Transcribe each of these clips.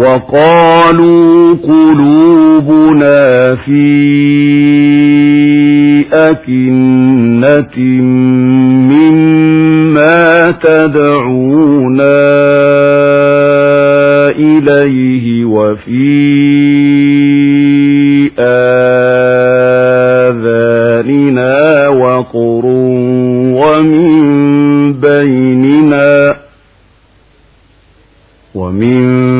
وقالوا قلوبنا في أكنة مما تدعونا إليه وفي آذاننا وقر ومن بيننا ومن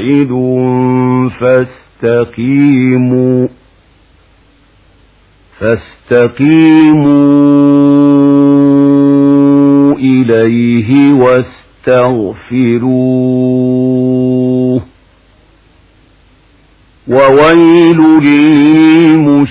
واحد فاستقيموا فاستقيموا إليه واستغفروه وويل للمشركين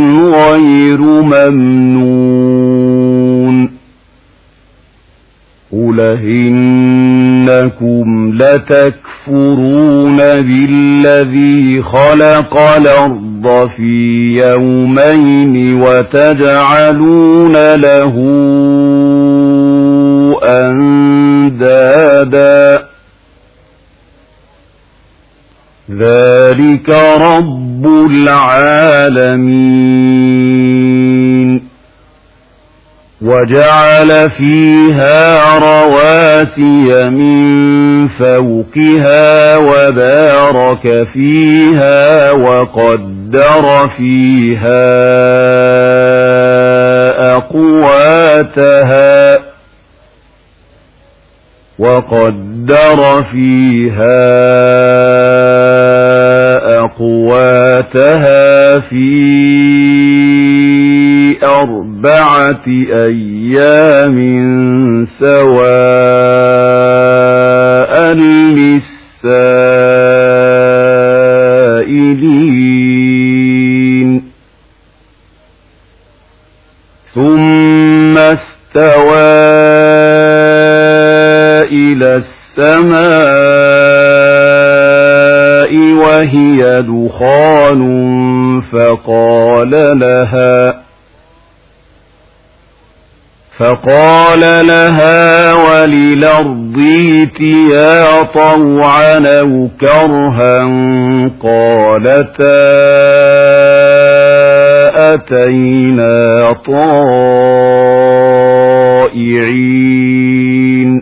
غير ممنون. قل إنكم لتكفرون بالذي خلق الأرض في يومين وتجعلون له أندادا. ذلك رب العالمين. وجعل فيها رواسي من فوقها وبارك فيها وقدر فيها أقواتها وقدر فيها أقواتها في أربعة أيام سواء للسائلين. ثم استوى إلى السماء وهي دخان فقال لها فقال لها وللأرض ائتيا طوعا أو كرها قالتا أتينا طائعين